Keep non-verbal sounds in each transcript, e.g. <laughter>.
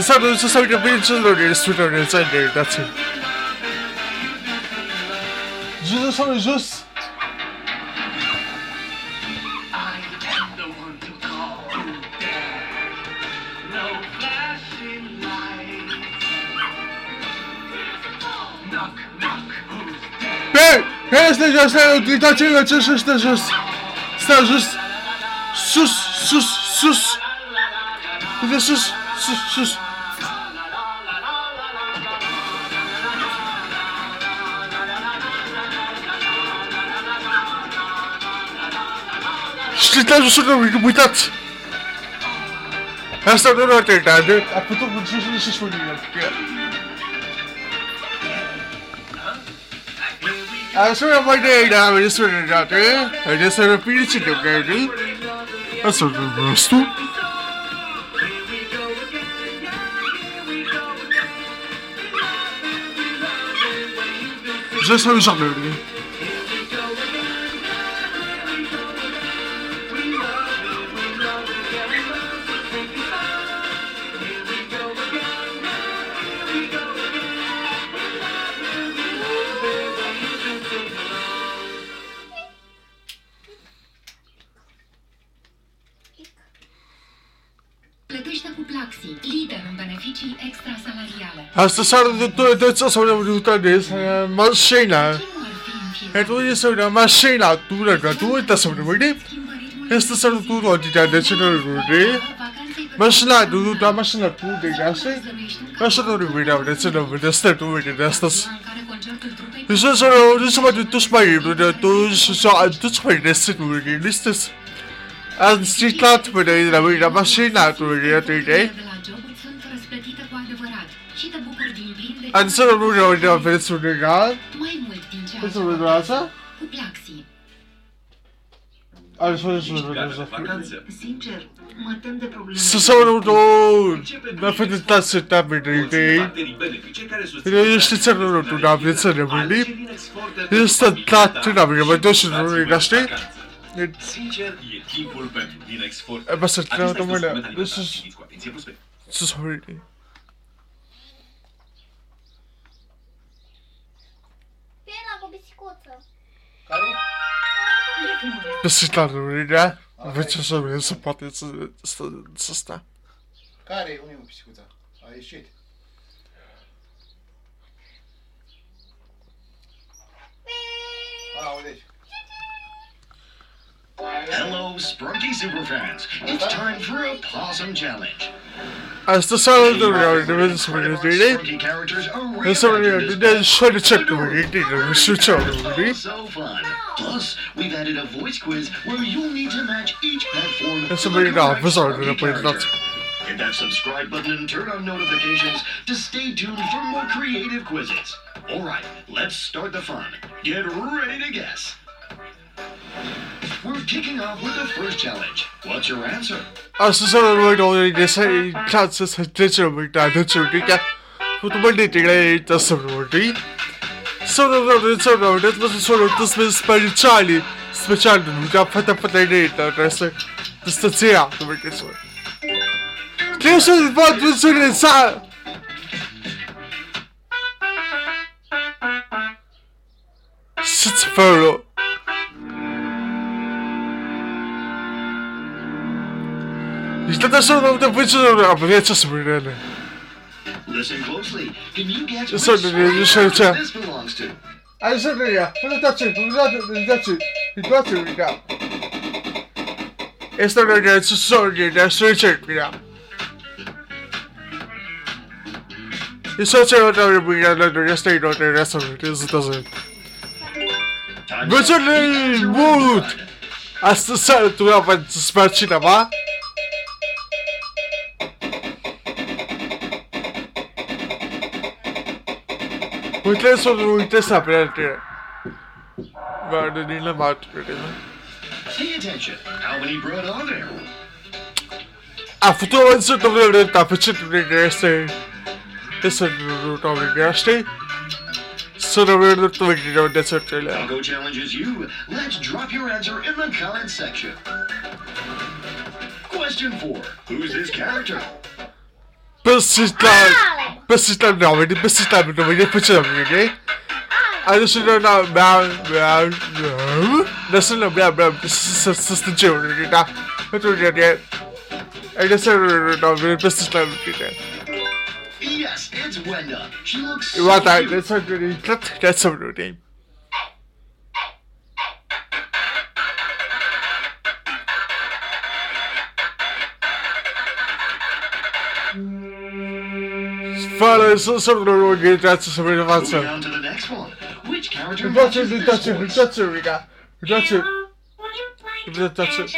Sabe, você sabe que eu penso no Twitter, no Sunday, that's it. Jesus, sorry, just. I am the one to call. Who dare? No flashing lights. Knock, knock. Who's there? Hey, jest just utilitacie, lecz jest też jest. Staż jest. Sus, sus, sus. To jest sus, sus sus. Śledzę, że mój tat! Her sene öyle teklerdi. A kutu bu çeşitli şiş oynuyor. A sonra bana eğlenmeni söyledi zaten. Öyle sana pili çıkıp geldi. Nasıl oldu? Nasıl? 这事儿咋整的？Stă tu vedem de asta. în care concertul trupei This is a this is what you touch my but tu so I touch my this to the list is and street light but I mean the machine out to the other day de la joburi sunt răsplătite cu adevărat și te bucuri din plin de Adică nu mă uita pe surdegal. Mai mult din ce. Pe surdegală? Cu plaxi. Aș vrea să vă vacanță. Sincer, mă tem de probleme. Să se urmă două! Mi-a făcut tot setambe de idei. Eu știu ce nu rotu, dar vreți să ne mâni. Eu stă tatu, dar mi-a mai și nu ne gaște. Sincer, e timpul pentru Vinex Forte. E basta, trebuie să mă lea. Să-ți mă. Pescitarurile, aveți să se poate să, să, să stea. Care e unul pisicuța? A ieșit. A, uite. Deci. Hello, Sprunki Superfans. It's time for a Possum Challenge. As the sound of the road, the business Part was of our reading. Sprunki characters are And somebody did try to check the reading and switch out the reading. so fun. Plus, we've added a voice quiz where you'll need to match each pet form. And somebody the now correct was on Sprunki to play that. Hit that subscribe button and turn on notifications to stay tuned for more creative quizzes. All right, let's start the fun. Get ready to guess. We're kicking off with the first challenge. What's your answer? As the sound of the road already they say chances had digital with that that's reading. But the money thing I just some reading. So the Está tratando de mucho a brecha sobre ela. Eu sou Nenê, deixa eu te... Aí, seu Nenê, não tá te, não tá te, não tá te, não tá te, não tá Esta Nenê, eu sou Nenê, sou Nenê, mira. Eu sou Nenê, eu não me engano, eu não estou indo, eu não estou indo, eu estou indo. Bütün Wood! Aslında sen duyamadın, sparçina var. Nu uite să aprete. Guarda din la mat, crede. Pay attention. How many bread are there? A făcut să nu vrem de pe ce tu ne este. Este nu tu ne este. Să nu vrem de tu ne de să te le. Tango challenges you. Let's drop your answer in the comments section. Question four. Who's this character? Bezitler, bezitler nawet, bezitler nawet nie potrzebne, nie? Ale się na na miał, miał, miał, na się na miał, miał, zastąpił, nie? Na, to nie, nie. Ale się na miał, bezitler, nie? Yes, it's Wenda. She looks so want that, that's good, that, that's good name. Fala, so so no nie tracę sobie Moving wracam. on to the next one. Which character Wracam, matches this wracam, voice? wracam, Riga. Wracam. Wracam.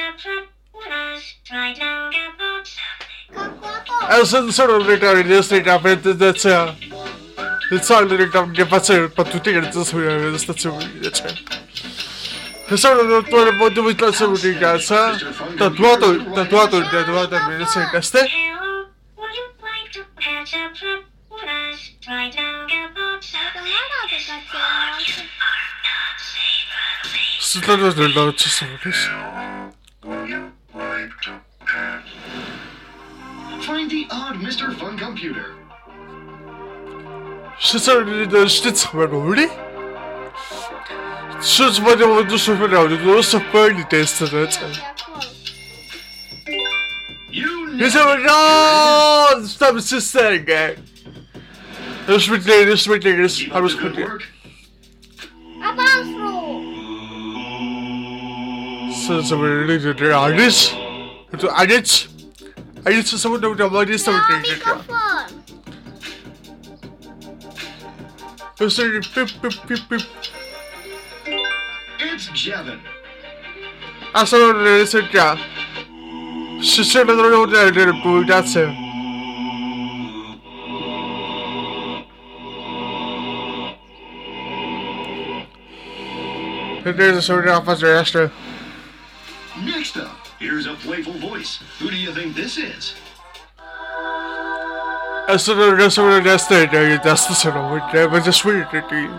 Ja sen så då det där det står där för det det så. Det sa det där det passar på att det inte så jag det står så det så. Det så då då det borde vi ta så det Sizlerle de açısınız. Find the odd Mr. Fun Computer. Sizlerle de açısınız. Really? Siz bana bunu söylüyordunuz. Böyle test edin. You know. Tabii siz sergen. Sister guy. Det smitt det det smitt det Keep har up du the good smitt. work. Avanço! Så så var det det där Alice. Det Alice. Alice så då då var det så Ja, det det. mikrofon! Och så det pip pip pip pip. It's Jevin. Alltså det är så där. Så så det då det det på det så. Det är så där fast det är så. Next up, here's a playful voice. Who do you think this is? Alltså det är så det är så det är det så det det var det sweet det.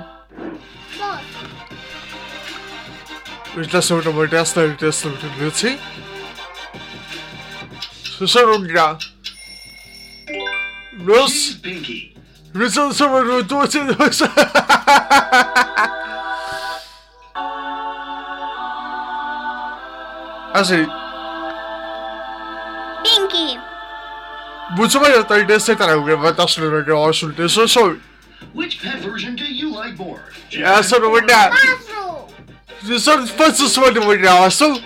Dos. Det så det var det så det så det det. Så så det där. Los She's Pinky. Men <laughs> <laughs> så så var det då så det så. Alltså, Pinky! mucho más hasta el de ese tarau que va a estar lo que va a soltar eso soy. Which pet version do you like more? Ja, så det var där. Quatro! Det så fast så var det var där så.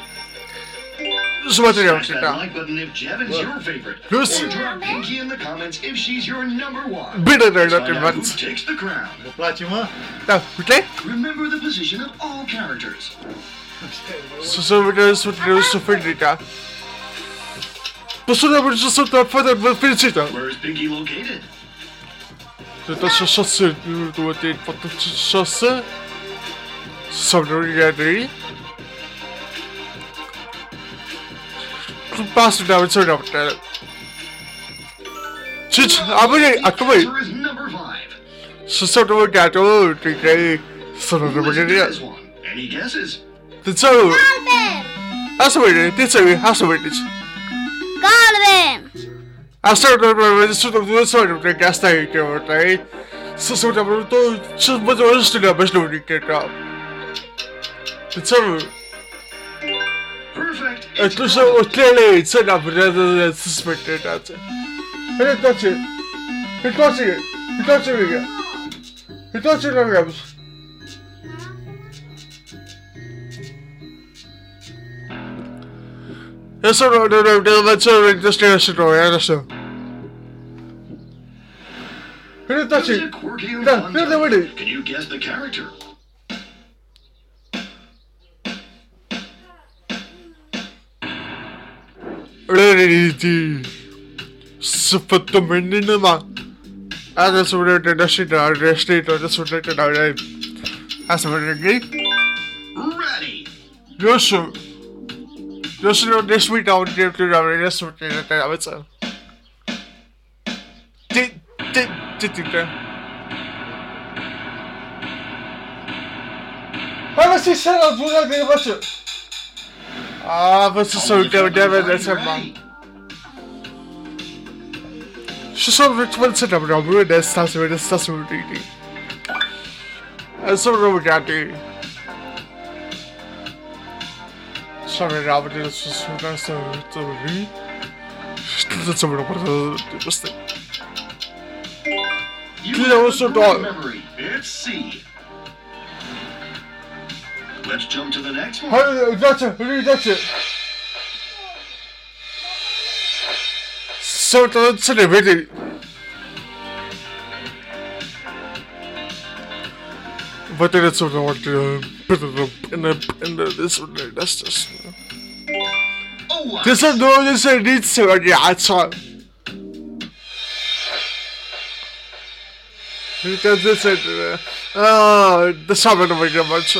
Så var det där Smash också that där. like button if Jevin's your favorite. Yes. Or drop Pinky in the comments if she's your number one. Bitte där Let's det find out who var. takes the crown. Płaci Där, okej? Remember the position of all characters. Så så var det så det så för det där. På så där var det så där för det var för det där. Where is Pinky located? Det så så så du vet det på så så. Så det är det. Du passar där så där. Chit, abone akbai. Answer is number five. Så så det var där då det är så det Who var is det där. this one? Any guesses? Det så Galben! alltså vad det det så vi har så vad det. Galben! Alltså det var så det var så det gasta i det var det. Så så det var då så var det så det var så det där. Det så Perfect. Это It's же утлели цена бред суспектед это. Это точно. Это точно. Это точно. Это точно. It's a no, no, no, no, let's just get a story, I understand. Who did that you? No, no, no, no, Can you guess the character? Ah, that's what it is. That's what it is. That's what it is. Ready. Yes, sir. Yosu. Yosu no this week down there to the rest of the day av så. Det det det det. Hala si sen at burada bir başı. Aa, vad så så det var det var det som man. Ready. Și să vă vă să ne vreau de asta să vedeți asta să vă vedeți. Să vă vedeți. Sorry sobre el abre de sus lugares sobre mí. Sobre la puerta de este. Close the door. Let's jump to the next one. Hurry, that's it. Hurry, that's it. So that's it. One. Hai, uitați, uitați. Să vă să ne vedeți. Vă trebuie să vă pentru până până despre asta. Oh, Ce să nu ne săriți să viața. Uitați de să... Ah, de seama nu mai grăbă ce.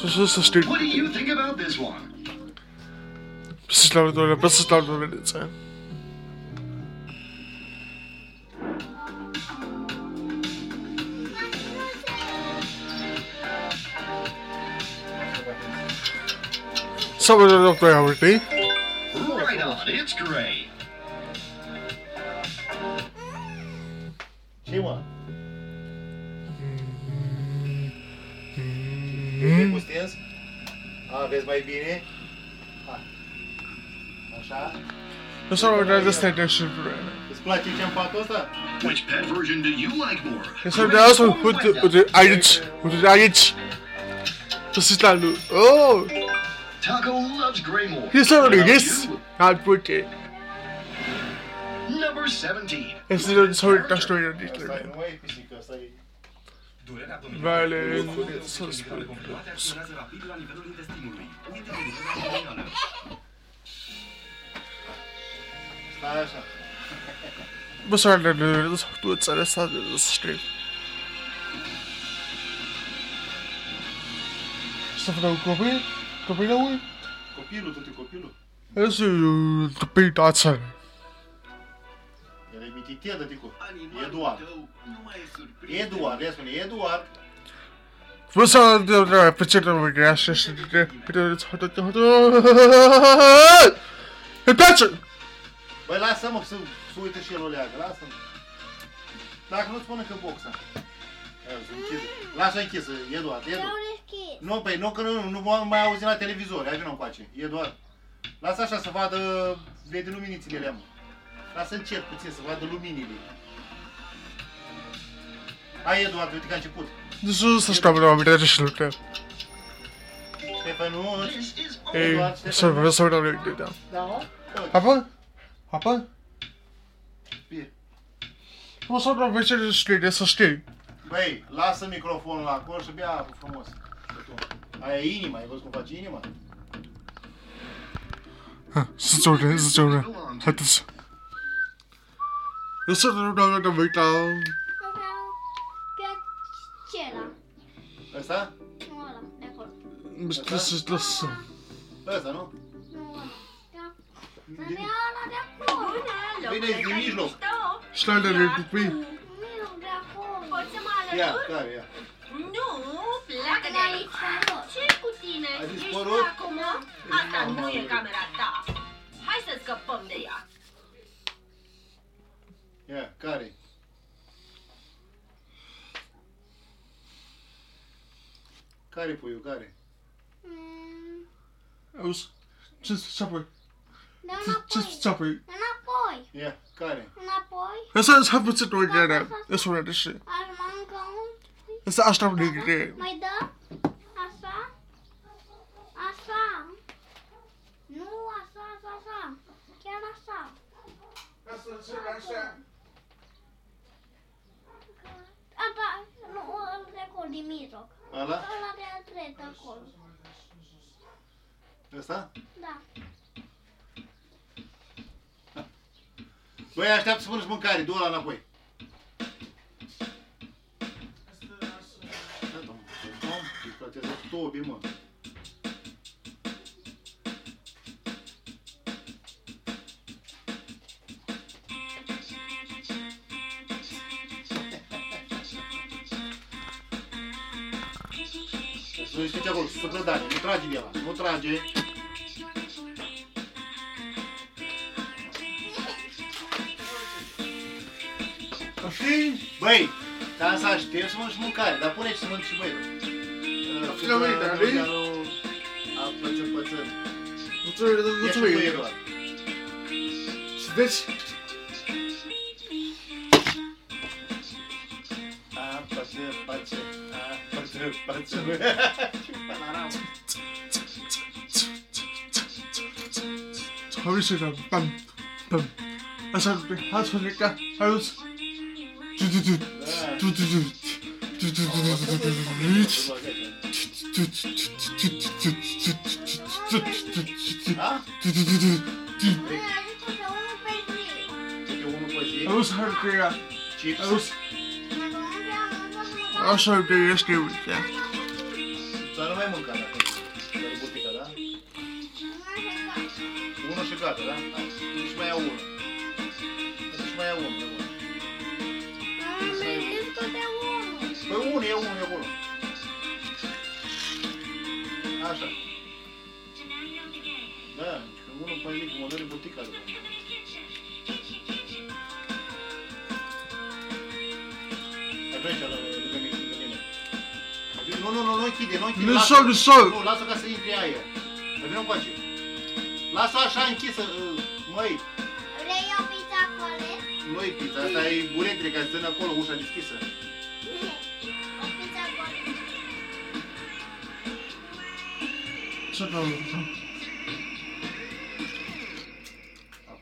Să să să știi. what do you think about this one? Să-ți la doamne, să-ți la doamne, să Să vă dau pe ea, știi? Right on, it's great. Ce mă? E cu stins? A, vezi mai bine? Ha. Așa? Să vă dau de asta de și Îți place ce în patul ăsta? Which pet version do you like more? Să vă dau asta, uite, uite, aici, uite, aici. Să-ți la lui. Oh! Taco loves Graymore. He's already What about this. you? I'd put it. Number 17. Este de sorry, dar știu eu Asta de nu mai e pisică, asta e... Durerea abdominală. Vale, Sunt să medicale spun. comprimate acționează rapid la nivelul intestinului. Uite de durerea abdominală. Stai așa. Copilul? Copilul, tot copilul. Ese tupitață. Ele mititie, tăticu. Eduard. Eduard, ia spune, Eduard. Vă să pe ce nu vă așa și de Tace! Băi, lasă-mă să uite și el o leagă, lasă-mă. Dacă nu spune că boxa. Lasă-o închisă, Eduard, Eduard. Vreau deschis. Nu, păi nu, că nu, nu m-am mai auzit la televizor, hai vină încoace, Eduard. Lasă așa să vadă, vede luminițile alea, mă. Lasă încet puțin să vadă luminile. Hai, Eduard, uite că a început. Deci să stau la mine de și lucre. Ștefănuț. This is Ei, Eduard, să Ștefănuț. vreau să vreau de da. Da, Apă? Apă? Bine. O să vreau pe ce de știi, de să știi. Băi, lasă microfonul acolo și bea apă frumos. Aia e inima, ai văzut cum face inima? Să ți urne, să ți urne. Haideți. Eu să nu vreau de uita. Vreau pe acela. Ăsta? Nu ăla, de acolo. Să să lăsă. Ăsta, nu? Nu ăla. Da. Să ne ia ăla de acolo. Bine, e din mijloc. Și la de copii. Nu, de acolo. Poți să mă Ia, care, ia. Nu, pleacă de La aici. aici, frumos. ce cu tine? Ai Ești dispărut? acum? Asta nu e camera ta. Hai să scăpăm de ea. Ia, care? Care puiul, care? Mm, Auzi? Ce ce apoi? Da Ce înapoi. ce apoi? Înapoi. Ia, care? Înapoi. Asta să puțin o gare. Eso una de și. Aș mânca un... Să aștept de Mai da? Așa? Așa? Nu, așa, așa, așa. Chiar așa. Ca să încerc așa. Ata, nu, îl trecut din mijloc. Ăla? Ăla de al tret acolo. Ăsta? Da. Băi, așteaptă să mănânci mâncare, du-o la înapoi. YouTube, mano. Să știi ce acolo, să trădare, nu trage de la, nu trage. Băi, stai să aștept să não mâncare, Dá por aí, să mănânci băi. Tírame el dale. Ah, puede ser, puede ser. Mucho, mucho me lleva. ¿Ves? Ah, pache, pache. Ah, pache, pache. 하루씩 빰, 빰. 아사도 하소니까 하루씩 두두두 두두두 두두두 두두두 Da? Câte unul pe zi? Auzi hărcuia. Chips? Auzi. Așa de este, uite. Să nu mai mânca, da? Butica, da? Unul și gata, da? Nici mai iau unul. Că unul pe zi, că mă doare butica după. Hai, aici, lângă mine, lângă mine. Nu, nu, nu, nu închide, nu închide. Nu lasă- sol, nu sol. Nu, lasă ca să intre aer. Dar vină încoace. Lasă așa închisă, uh, măi. Vrei o pizza colet? Nu-i pizza, asta e buretele care stă acolo, ușa deschisă. O pizza colet. Så der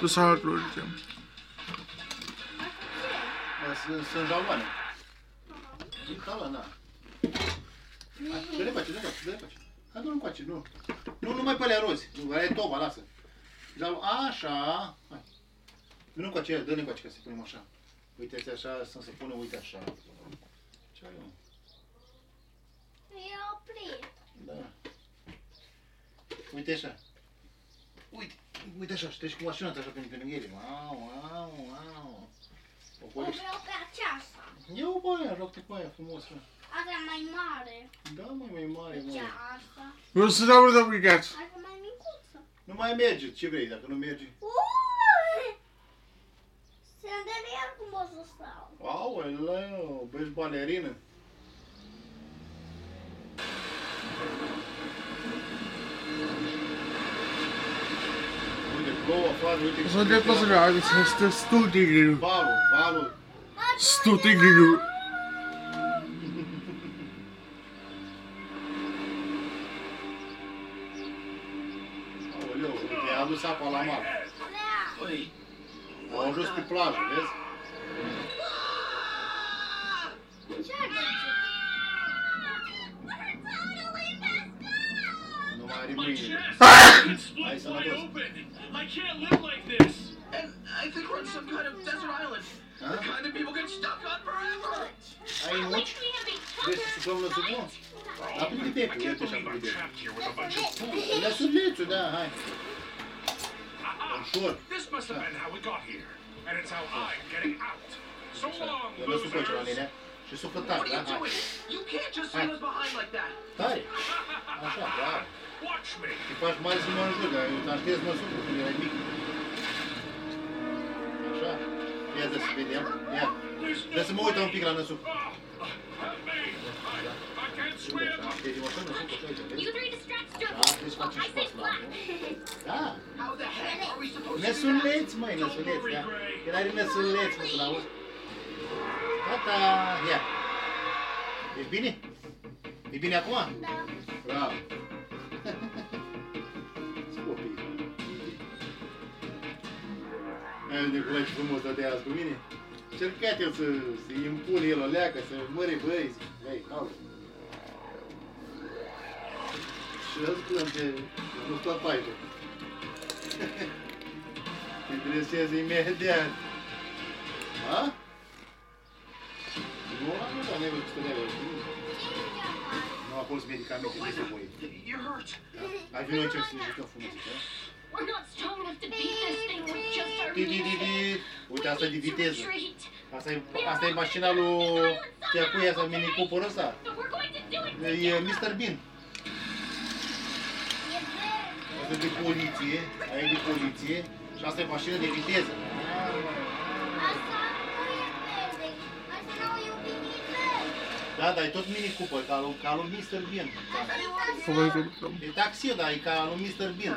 så du. Så så har du det. Da, Sunt, sunt jaloane. E cală, da. Hai, Dă-le pace, dă-le pace, dă-le pace. Hai, du-l încoace, nu. Nu, nu mai pe alea rozi. Nu, aia e toba, lasă. Jalo, așa. Hai. Nu încoace, dă-le încoace, ca să punem așa. Uite, așa, să se pune, uite așa. Ce ai, mă? E oprit. Da. Uite așa. Uite, uite așa, și treci cu mașina așa pe, pe ele. Wow, wow, wow. O vreau pe aceasta. Eu pe aia, joc cu aia frumos. mă. Asta mai mare. Da, mai mai mare, mă. asta. Nu să dau de obligat. Asta mai micuță. Nu mai merge, ce vrei, dacă nu merge. Ui! Sunt de iar cum o să stau. Aoleu, băi, balerină. Så dette som er det siste stortinget. Stortinget. Olha, o enteado sabe falar mal. Oi. Hoje beleza? Não há inimigo. Aí você não. Ar de Nu mai are My mâine. chest! Hai, It's split să mă wide duc. open! I can't live like this! and I think we're on some kind of desert island. The kind that people get stuck on forever. Ai nuci? Vrei să sucăm la subun? Aprinde I becul, can't uite așa believe I'm aprinde. trapped here with a bunch of fools! Lea sulețul, da, hai. Ah, Ușor. This must have been how we got here, and it's how I'm getting out. So long, Ia lăsă pe la mine. losers! What are you doing? You can't just Hi. leave us behind like that. Tare. <laughs> Așa, șmeri. Te faci mari să mă înjuri, dar eu taștez măsurul când erai mic. Așa? Ia dă să vedem. Ia. Dă să mă uit un pic la năsuc. Da, deci face și pas la Da. Nesuleți, măi, nesuleți, da. Că are nesuleți, mă, să l-auzi. Gata, ia. Ești bine? E bine acum? Da. Bravo. Nicolae și frumos dădea azi cu mine. Și încă să se impune el o leacă, să măre băi, băi, hauză. Și eu spuneam că nu stă paiză. <laughs> Te dresez imediat. A? Nu am Não nevoie cu stănerea. Nu a fost medicamente de nevoie. Ai venit ce să ne jucăm frumos. Uite, asta e de viteză. Asta e, asta e mașina lui Tiacuia sau Mini Cooper ăsta. E Mr. Bean. Asta e de poliție, aia e de poliție și asta e mașină de viteză. Da, dar e tot Mini Cooper, ca ca lui Mr. Bean. E taxi, dar e ca lui Mr. Bean.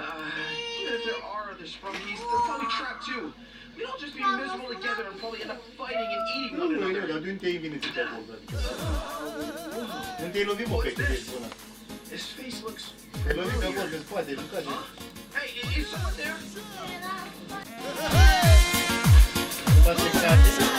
Even if there are other sprungies, they're probably trapped too. We'd all just be miserable together and probably end up fighting and eating one nu, nu, another. dar de unde te-ai venit să te acolo? Adică, unde te-ai lovit, mă, pe câte până? His face looks. Te-ai lovit pe acolo, pe spate, nu ca Hey, is someone there? Face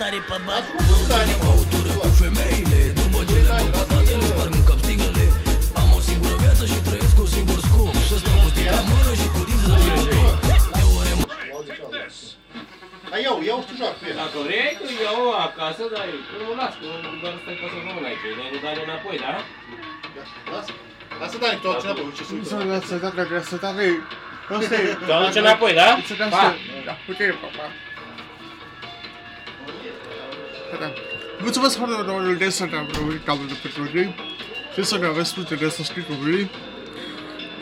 tare pe bat Mă pe băutură cu femeile Nu mă duc la copatate, nu sparg în cap sticlele Am o singură viață și trăiesc un singur scop Să stau cu sticla în mână și cu dinții la mine eu ore mă... Dar iau, iau și tu joacă pe el. Dacă vrei, tu iau acasă, dar nu las, tu doar stai pe să vă aici, dar nu dai înapoi, da? Lasă, lasă dai tot ce apoi, ce sunt. Nu să lasă, dacă vrea să dai, Asta e. Te aduce înapoi, da? Pa! Putere, da, pa. Mulțumesc foarte mult de destul de a venit la de petrolii. Și să ne aveți multe de să scrii cu